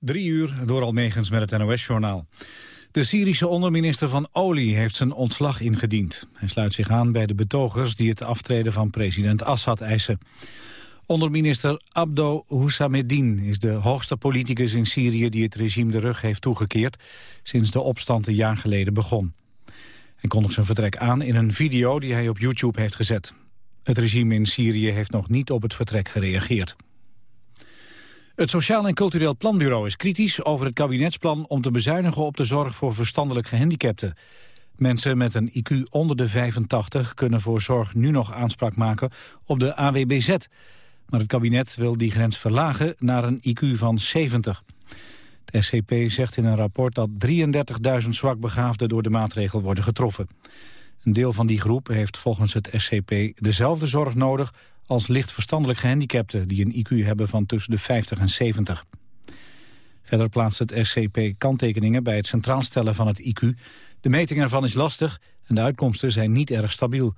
Drie uur door Almegens met het NOS-journaal. De Syrische onderminister van Olie heeft zijn ontslag ingediend. Hij sluit zich aan bij de betogers die het aftreden van president Assad eisen. Onderminister Abdo Hussameddin is de hoogste politicus in Syrië... die het regime de rug heeft toegekeerd sinds de opstand een jaar geleden begon. Hij kondigt zijn vertrek aan in een video die hij op YouTube heeft gezet. Het regime in Syrië heeft nog niet op het vertrek gereageerd. Het Sociaal en Cultureel Planbureau is kritisch over het kabinetsplan om te bezuinigen op de zorg voor verstandelijk gehandicapten. Mensen met een IQ onder de 85 kunnen voor zorg nu nog aanspraak maken op de AWBZ. Maar het kabinet wil die grens verlagen naar een IQ van 70. De SCP zegt in een rapport dat 33.000 zwakbegaafden door de maatregel worden getroffen. Een deel van die groep heeft volgens het SCP dezelfde zorg nodig als licht verstandelijk gehandicapten die een IQ hebben van tussen de 50 en 70. Verder plaatst het SCP kanttekeningen bij het centraal stellen van het IQ. De meting ervan is lastig en de uitkomsten zijn niet erg stabiel.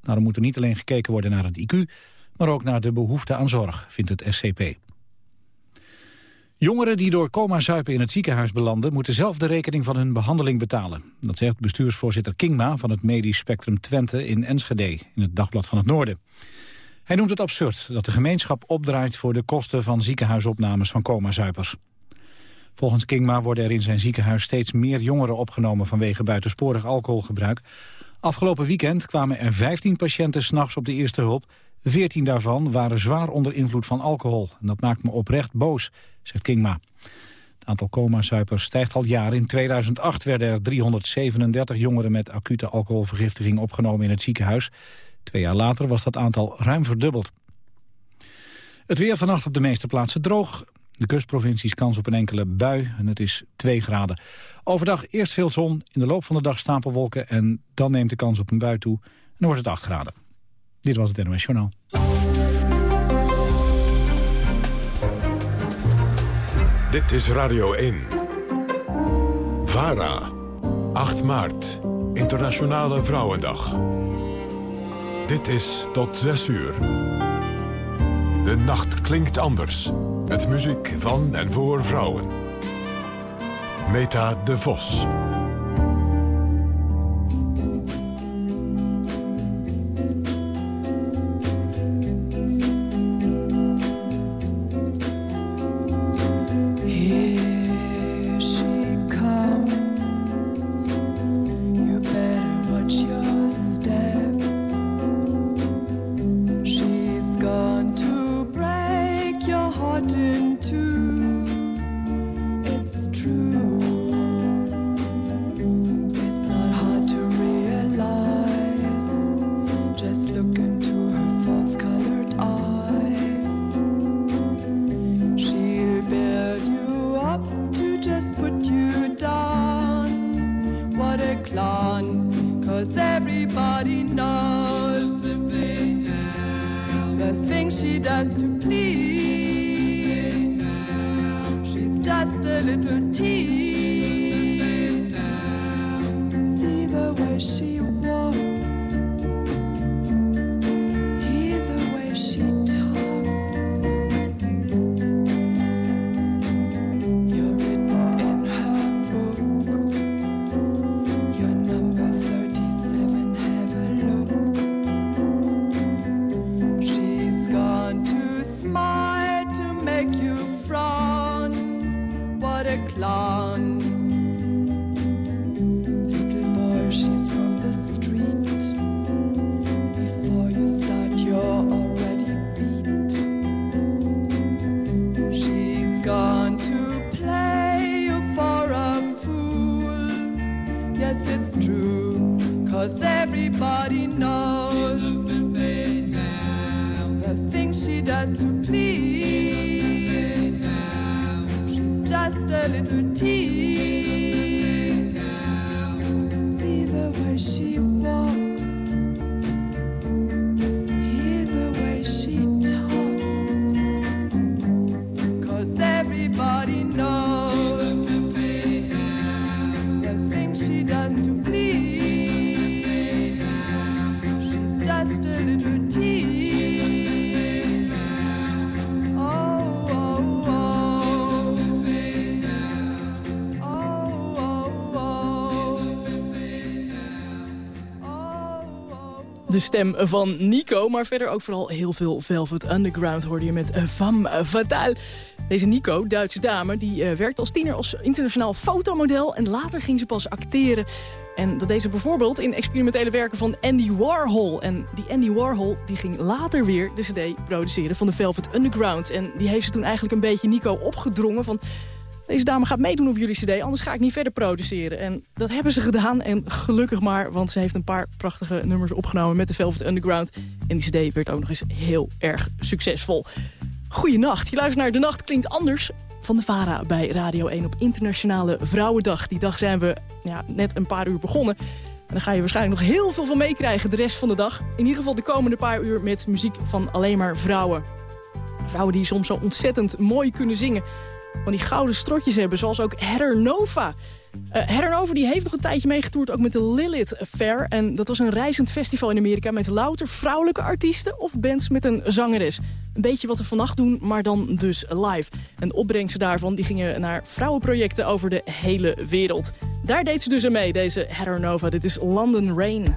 Daarom moet er niet alleen gekeken worden naar het IQ, maar ook naar de behoefte aan zorg, vindt het SCP. Jongeren die door coma-zuipen in het ziekenhuis belanden... moeten zelf de rekening van hun behandeling betalen. Dat zegt bestuursvoorzitter Kingma van het Medisch Spectrum Twente in Enschede... in het Dagblad van het Noorden. Hij noemt het absurd dat de gemeenschap opdraait voor de kosten van ziekenhuisopnames van coma-zuipers. Volgens Kingma worden er in zijn ziekenhuis steeds meer jongeren opgenomen vanwege buitensporig alcoholgebruik. Afgelopen weekend kwamen er 15 patiënten s'nachts op de eerste hulp. 14 daarvan waren zwaar onder invloed van alcohol. En dat maakt me oprecht boos, zegt Kingma. Het aantal coma-zuipers stijgt al jaren. In 2008 werden er 337 jongeren met acute alcoholvergiftiging opgenomen in het ziekenhuis. Twee jaar later was dat aantal ruim verdubbeld. Het weer vannacht op de meeste plaatsen droog. De kustprovincies kans op een enkele bui en het is 2 graden. Overdag eerst veel zon, in de loop van de dag stapelwolken... en dan neemt de kans op een bui toe en dan wordt het 8 graden. Dit was het NOS. Dit is Radio 1. VARA. 8 maart. Internationale Vrouwendag. Dit is tot 6 uur. De nacht klinkt anders. Met muziek van en voor vrouwen. Meta de Vos. De stem van Nico. Maar verder ook vooral heel veel Velvet Underground hoorde je met Femme Fatale. Deze Nico, Duitse dame, die uh, werkte als tiener als internationaal fotomodel. En later ging ze pas acteren. En dat deed ze bijvoorbeeld in experimentele werken van Andy Warhol. En die Andy Warhol die ging later weer de cd produceren van de Velvet Underground. En die heeft ze toen eigenlijk een beetje Nico opgedrongen van... Deze dame gaat meedoen op jullie cd, anders ga ik niet verder produceren. En dat hebben ze gedaan en gelukkig maar, want ze heeft een paar prachtige nummers opgenomen met de Velvet Underground. En die cd werd ook nog eens heel erg succesvol. Goedenacht, je luistert naar De Nacht Klinkt Anders van de VARA bij Radio 1 op Internationale Vrouwendag. Die dag zijn we ja, net een paar uur begonnen. En dan ga je waarschijnlijk nog heel veel van meekrijgen de rest van de dag. In ieder geval de komende paar uur met muziek van alleen maar vrouwen. Vrouwen die soms zo ontzettend mooi kunnen zingen van die gouden strotjes hebben. Zoals ook Heather Nova. Uh, Heather Nova die heeft nog een tijdje meegetoerd ook met de Lilith Fair. En dat was een reizend festival in Amerika met louter vrouwelijke artiesten of bands met een zangeres. Een beetje wat we vannacht doen, maar dan dus live. En de opbrengsten daarvan die gingen naar vrouwenprojecten over de hele wereld. Daar deed ze dus aan mee, deze Heather Nova. Dit is London Rain.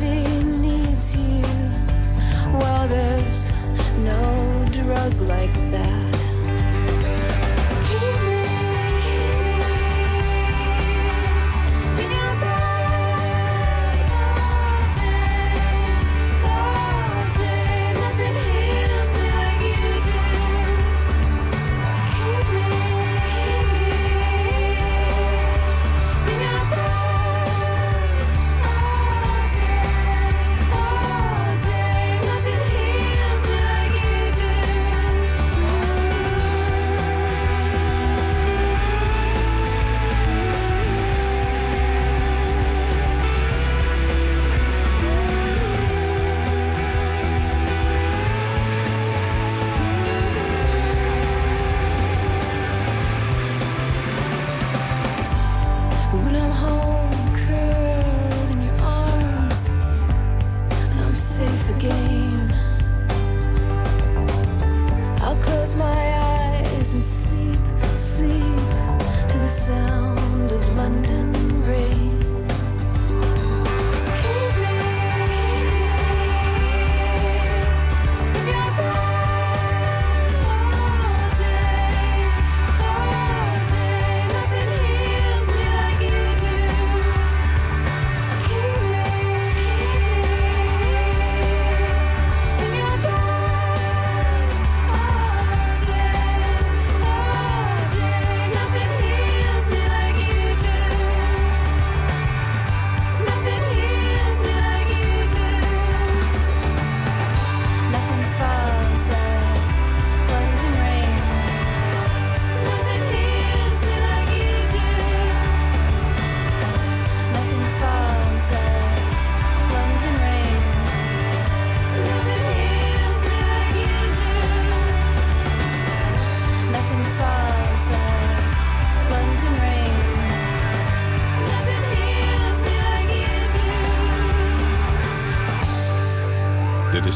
beauty.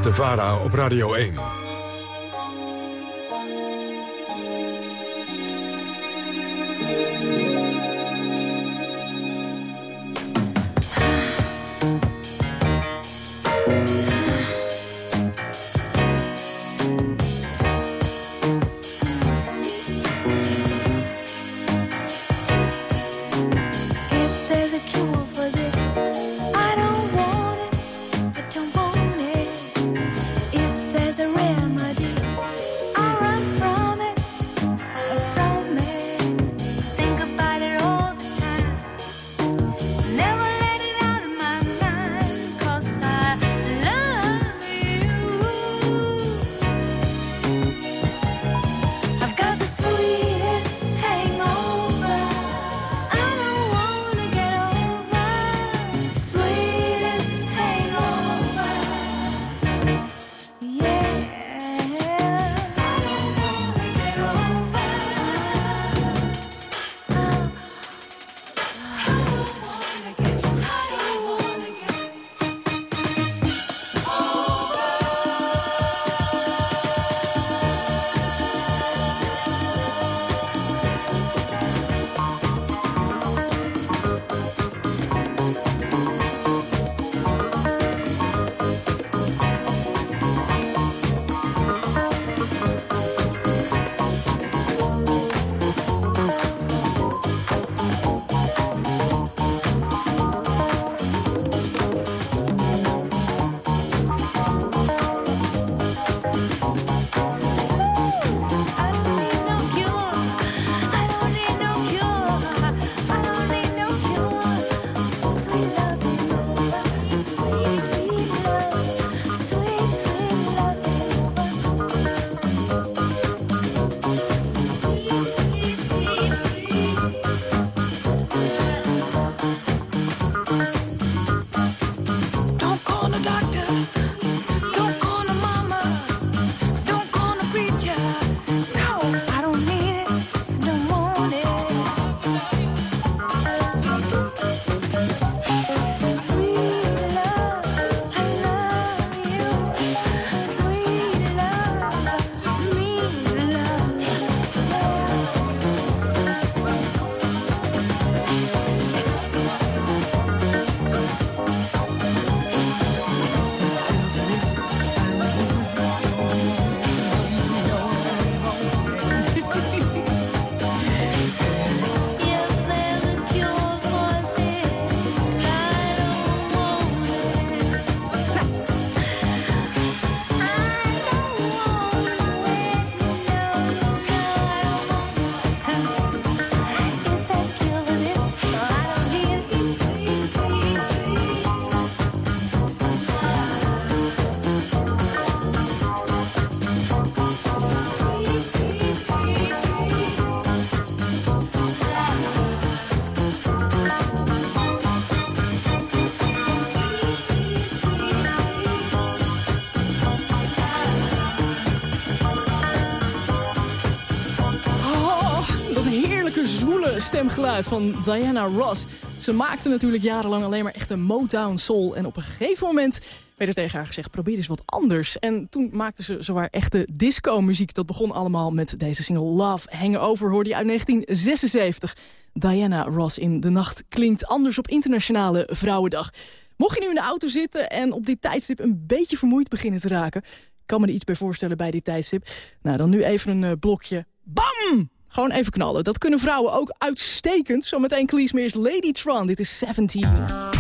De VARA op Radio 1. Van Diana Ross. Ze maakte natuurlijk jarenlang alleen maar echte Motown soul. En op een gegeven moment werd er tegen haar gezegd, probeer eens wat anders. En toen maakte ze zowaar echte disco-muziek. Dat begon allemaal met deze single Love Hangover, hoorde je uit 1976. Diana Ross in De Nacht klinkt anders op Internationale Vrouwendag. Mocht je nu in de auto zitten en op dit tijdstip een beetje vermoeid beginnen te raken... kan me er iets bij voorstellen bij dit tijdstip. Nou, dan nu even een uh, blokje. Bam! Gewoon even knallen. Dat kunnen vrouwen ook uitstekend. Zometeen Cleese Lady Tron. Dit is 17.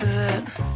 is that.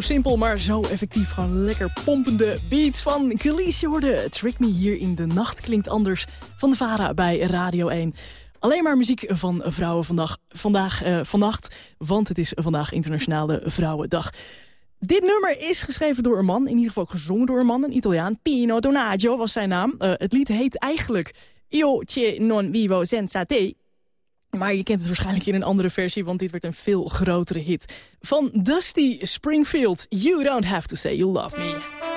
Simpel, maar zo effectief. Gewoon lekker pompende beats van Khalees hoorde. Trick Me hier in de nacht klinkt anders van de Vara bij Radio 1. Alleen maar muziek van vrouwen vandaag, vandaag eh, vannacht, want het is vandaag Internationale Vrouwendag. Dit nummer is geschreven door een man, in ieder geval gezongen door een man, een Italiaan. Pino Donaggio was zijn naam. Eh, het lied heet eigenlijk Io ce non vivo senza te. Maar je kent het waarschijnlijk in een andere versie, want dit werd een veel grotere hit. Van Dusty Springfield, You Don't Have To Say You Love Me.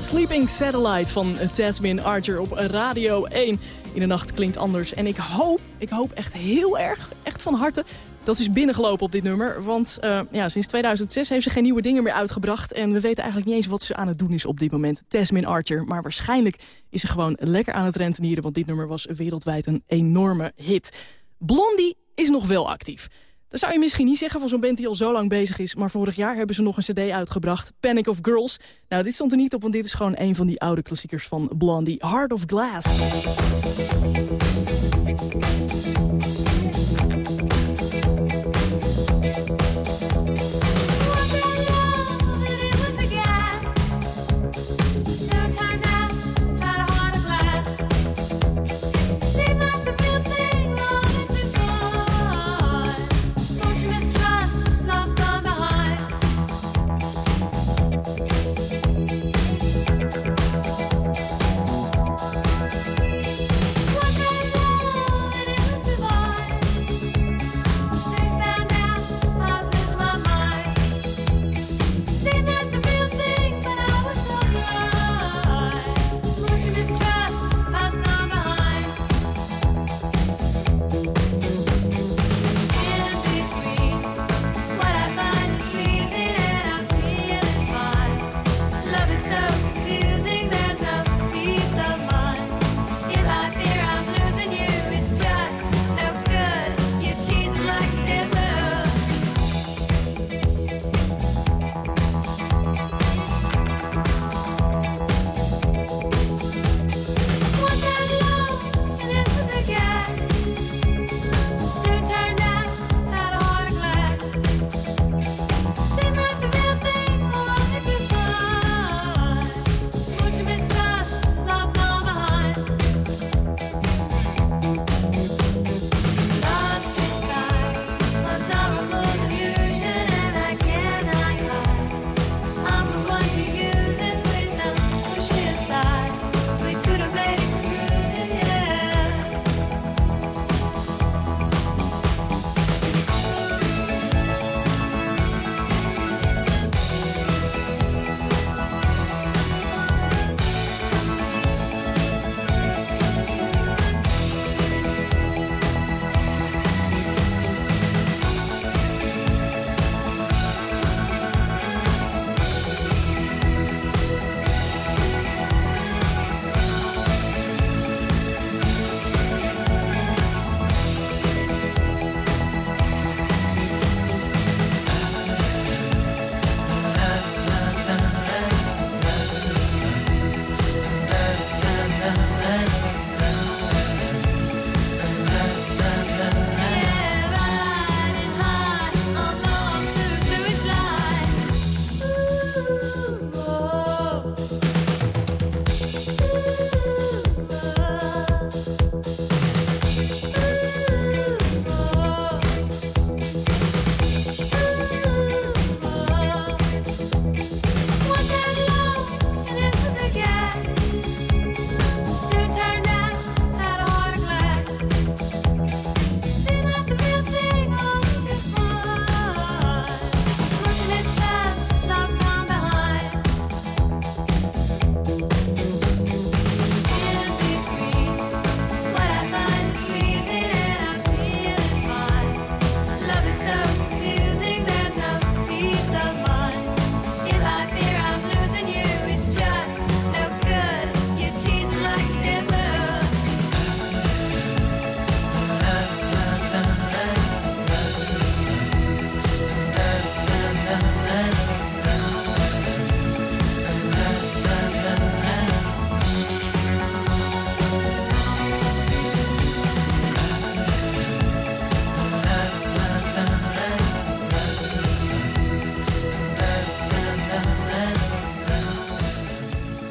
Sleeping Satellite van Tasmin Archer op Radio 1. In de nacht klinkt anders. En ik hoop, ik hoop echt heel erg, echt van harte... dat is binnengelopen op dit nummer. Want uh, ja, sinds 2006 heeft ze geen nieuwe dingen meer uitgebracht. En we weten eigenlijk niet eens wat ze aan het doen is op dit moment. Tasmin Archer. Maar waarschijnlijk is ze gewoon lekker aan het rentenieren. Want dit nummer was wereldwijd een enorme hit. Blondie is nog wel actief. Dat zou je misschien niet zeggen van zo'n band die al zo lang bezig is. Maar vorig jaar hebben ze nog een cd uitgebracht. Panic of Girls. Nou, dit stond er niet op, want dit is gewoon een van die oude klassiekers van Blondie. Heart of Glass.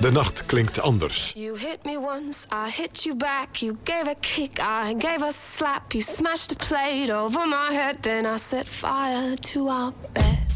De nacht klinkt anders. You hit me once, I hit you back. You gave a kick, I gave a slap. You smashed a plate over my head, then I set fire to our bed.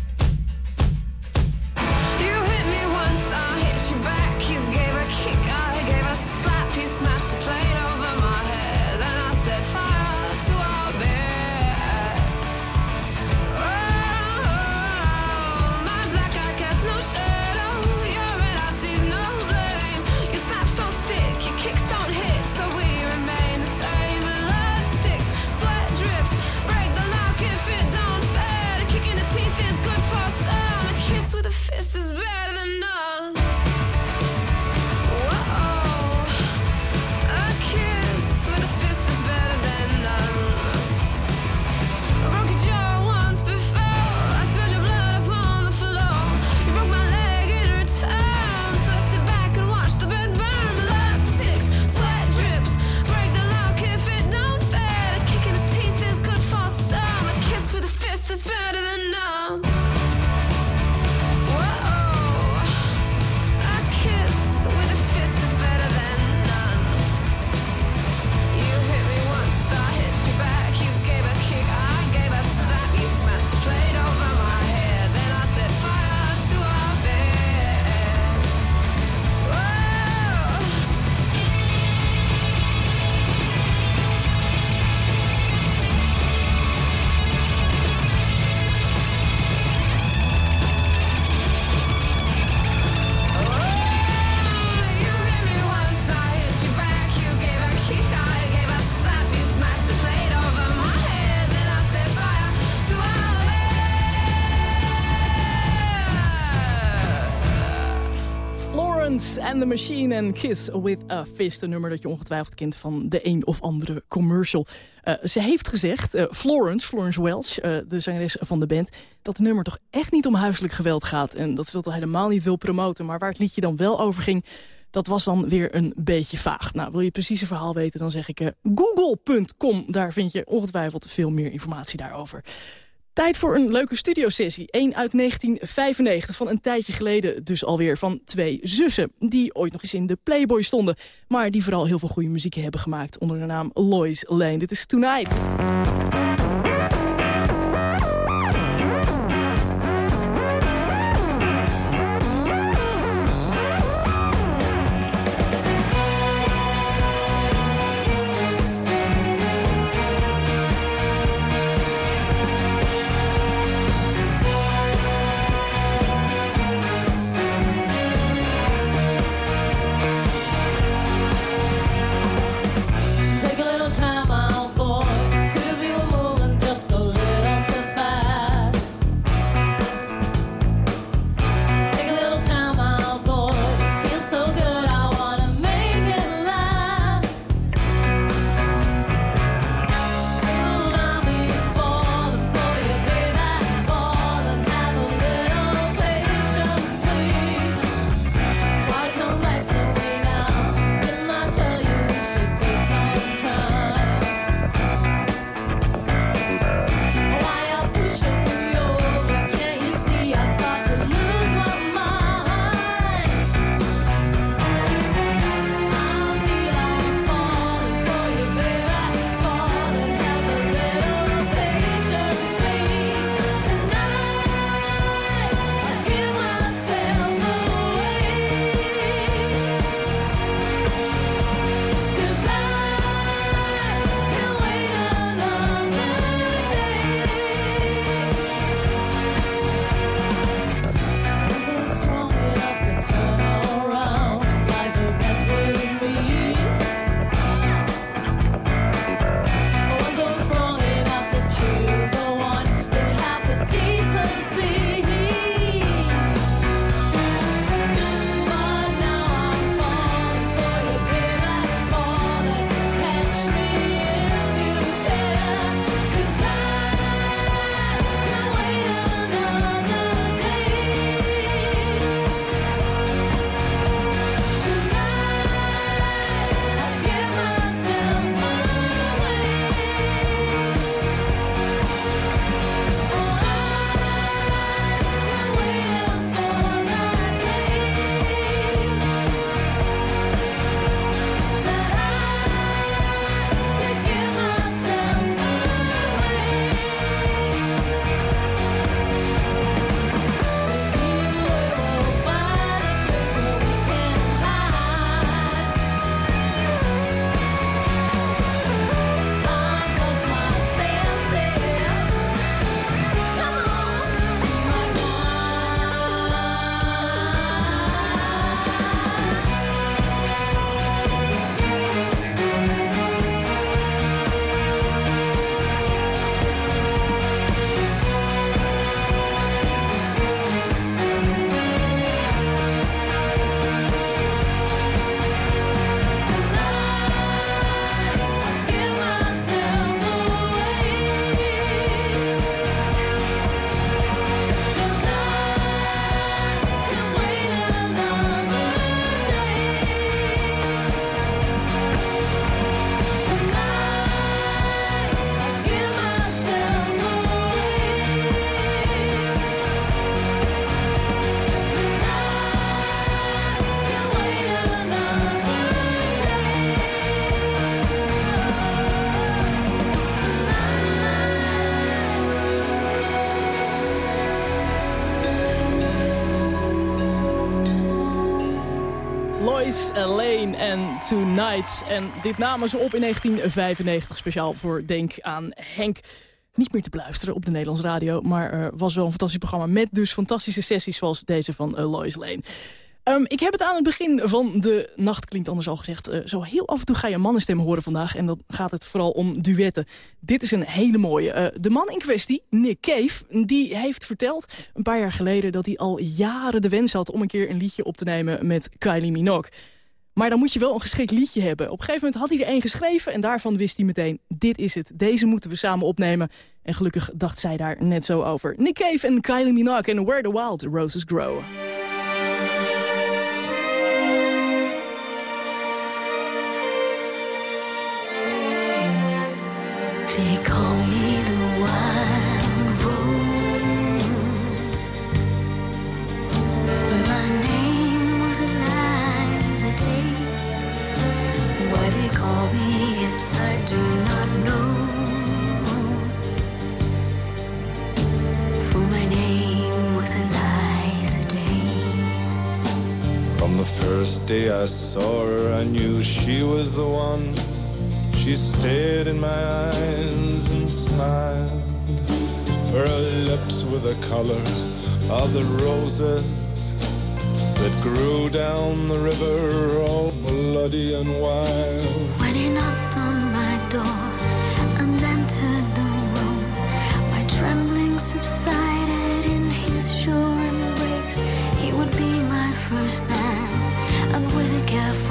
The Machine and Kiss with a Fist. Een nummer dat je ongetwijfeld kent van de een of andere commercial. Uh, ze heeft gezegd, uh, Florence, Florence Welch, uh, de zangeres van de band... dat het nummer toch echt niet om huiselijk geweld gaat. En dat ze dat al helemaal niet wil promoten. Maar waar het liedje dan wel over ging... Dat was dan weer een beetje vaag. Nou, wil je precies een verhaal weten, dan zeg ik google.com. Daar vind je ongetwijfeld veel meer informatie daarover. Tijd voor een leuke studiosessie. Eén uit 1995, van een tijdje geleden dus alweer. Van twee zussen, die ooit nog eens in de Playboy stonden. Maar die vooral heel veel goede muziek hebben gemaakt onder de naam Lois Lane. Dit is Tonight. En dit namen ze op in 1995, speciaal voor Denk aan Henk. Niet meer te beluisteren op de Nederlands radio, maar er was wel een fantastisch programma... met dus fantastische sessies zoals deze van eh, Lois Lane. Ehm, ik heb het aan het begin van de nacht, klinkt anders al gezegd... eh, zo heel af en toe ga je een mannenstem horen vandaag... en dan gaat het vooral om duetten. Dit is een hele mooie. Eh, de man in kwestie, Nick Cave, die heeft verteld een paar jaar geleden... dat hij al jaren de wens had om een keer een liedje op te nemen met Kylie Minogue. Maar dan moet je wel een geschikt liedje hebben. Op een gegeven moment had hij er één geschreven... en daarvan wist hij meteen, dit is het. Deze moeten we samen opnemen. En gelukkig dacht zij daar net zo over. Nick Cave en Kylie Minogue en Where the Wild Roses Grow. They call me I saw her, I knew she was the one. She stared in my eyes and smiled. For her lips were the color of the roses that grew down the river, all bloody and wild. When he careful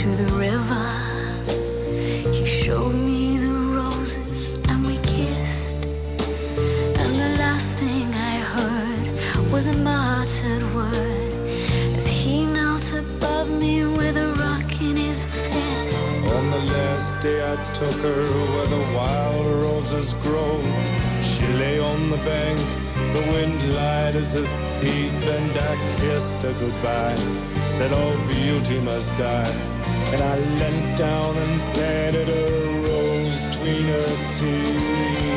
To the river. He showed me the roses and we kissed. And the last thing I heard was a muttered word as he knelt above me with a rock in his fist. On the last day I took her where the wild roses grow. She lay on the bank, the wind lied as a thief, and I kissed her goodbye. Said all beauty must die, and I leant down and planted a rose between her teeth.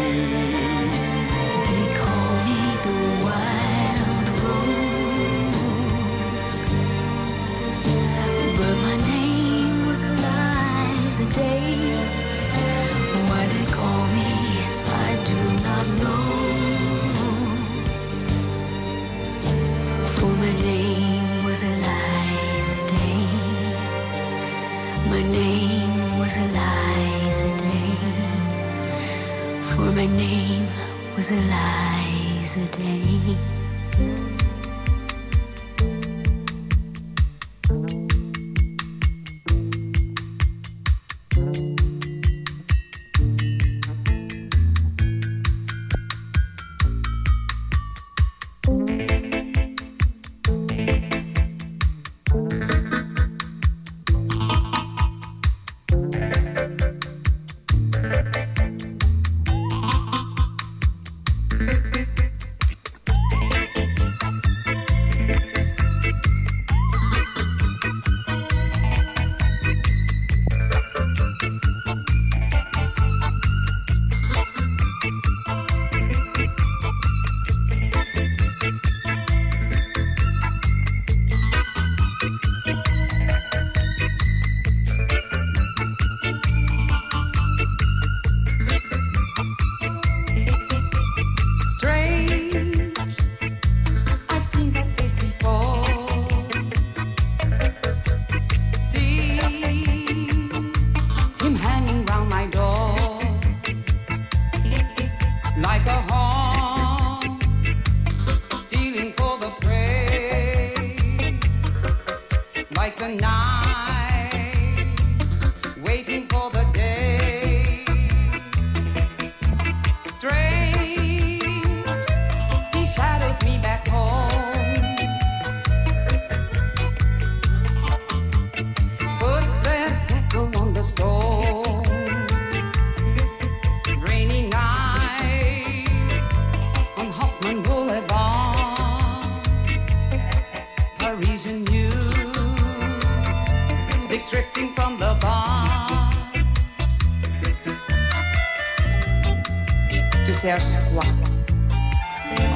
Tu cherches quoi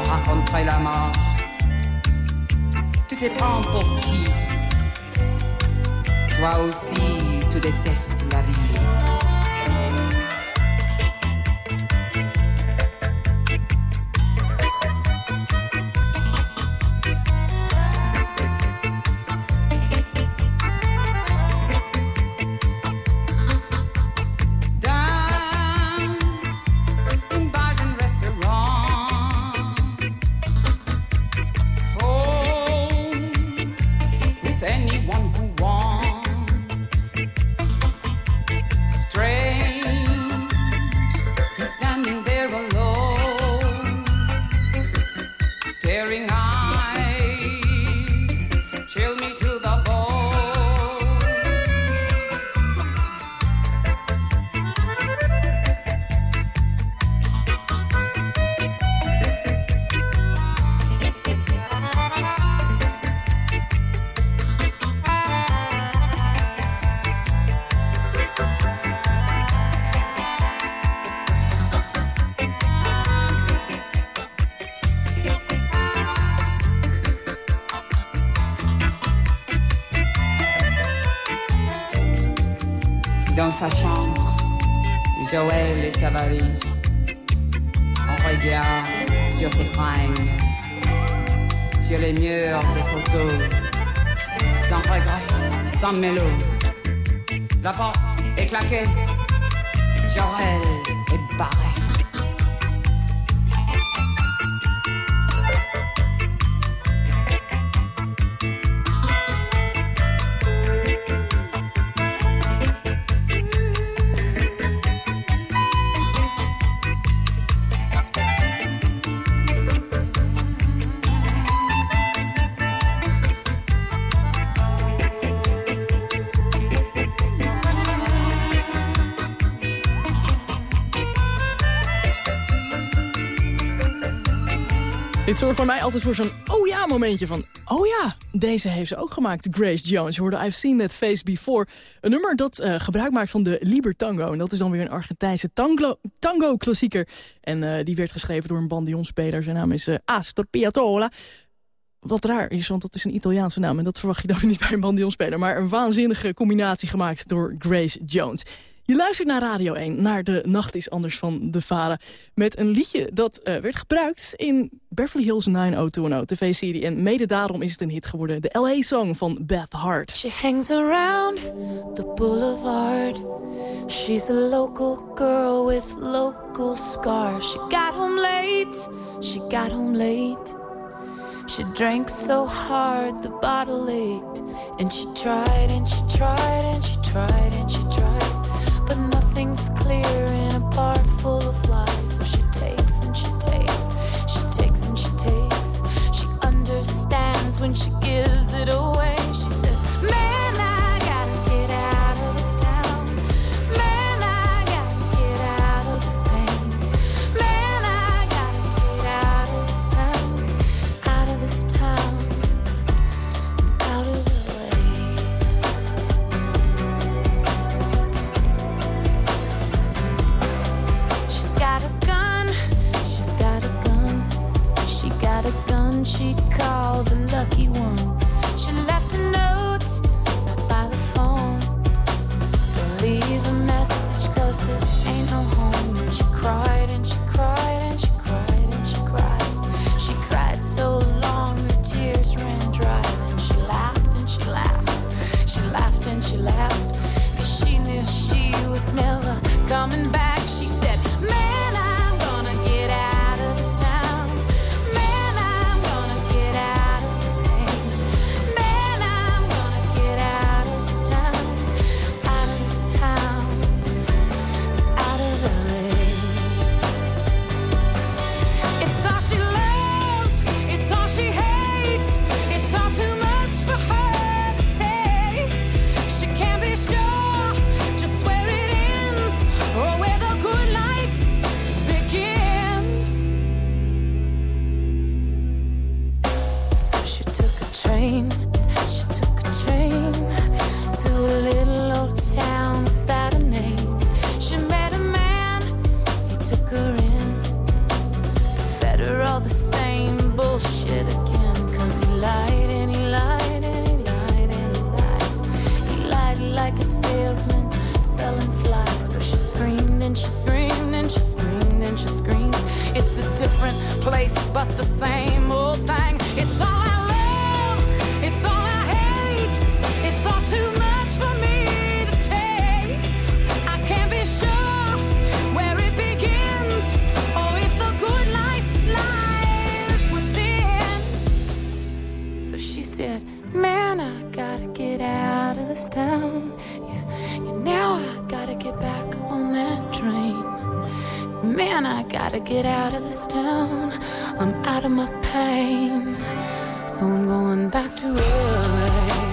Rencontrer la mort. Tu te prends pour qui? Toi aussi, tu détestes la vie. Dit zorgt bij mij altijd voor zo'n oh ja momentje van... oh ja, deze heeft ze ook gemaakt, Grace Jones. Je hoorde I've Seen That Face Before. Een nummer dat eh, gebruik maakt van de Liber Tango. En dat is dan weer een Argentijnse tango- tango-klassieker. en eh, die werd geschreven door een bandionspeler. Zijn naam is eh, Astor Piazzolla. Wat raar is, want dat is een Italiaanse naam. En dat verwacht je dan niet bij een bandionspeler. Maar een waanzinnige combinatie gemaakt door Grace Jones. Je luistert naar Radio 1, naar De Nacht is Anders van de Varen. Met een liedje dat eh, werd gebruikt in Beverly Hills 90210, tv-serie. En mede daarom is het een hit geworden. De LA-song van Beth Hart. She hangs around the boulevard. She's a local girl with local scars. She got home late, she got home late. She drank so hard the bottle ached. And she tried and she tried and she tried and she tried. But clear in a bar full of lies. So she takes and she takes, she takes and she takes. She understands when she gives it away. she this town. Yeah, yeah, now I gotta get back on that train. Man, I gotta get out of this town. I'm out of my pain. So I'm going back to LA.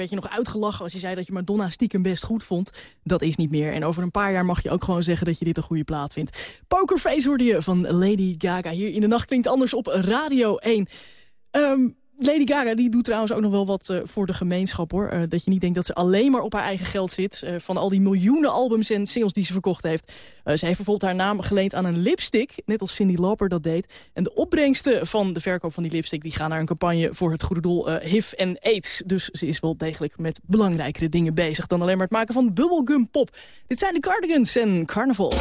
Weet je nog uitgelachen als je zei dat je Madonna stiekem best goed vond. Dat is niet meer. En over een paar jaar mag je ook gewoon zeggen dat je dit een goede plaat vindt. Pokerface hoorde je van Lady Gaga. Hier in de nacht klinkt anders op Radio 1. Um, ehm, Lady Gaga die doet trouwens ook nog wel wat eh, voor de gemeenschap hoor. Eh, dat je niet denkt dat ze alleen maar op haar eigen geld zit. Eh, van al die miljoenen albums en singles die ze verkocht heeft. Ze heeft bijvoorbeeld haar naam geleend aan een lipstick. Net als Cindy Lauper dat deed. En de opbrengsten van de verkoop van die lipstick... die gaan naar een campagne voor het goede doel HIV en AIDS. Dus ze is wel degelijk met belangrijkere dingen bezig... dan alleen maar het maken van bubblegum pop. Dit zijn de Cardigans en Carnival.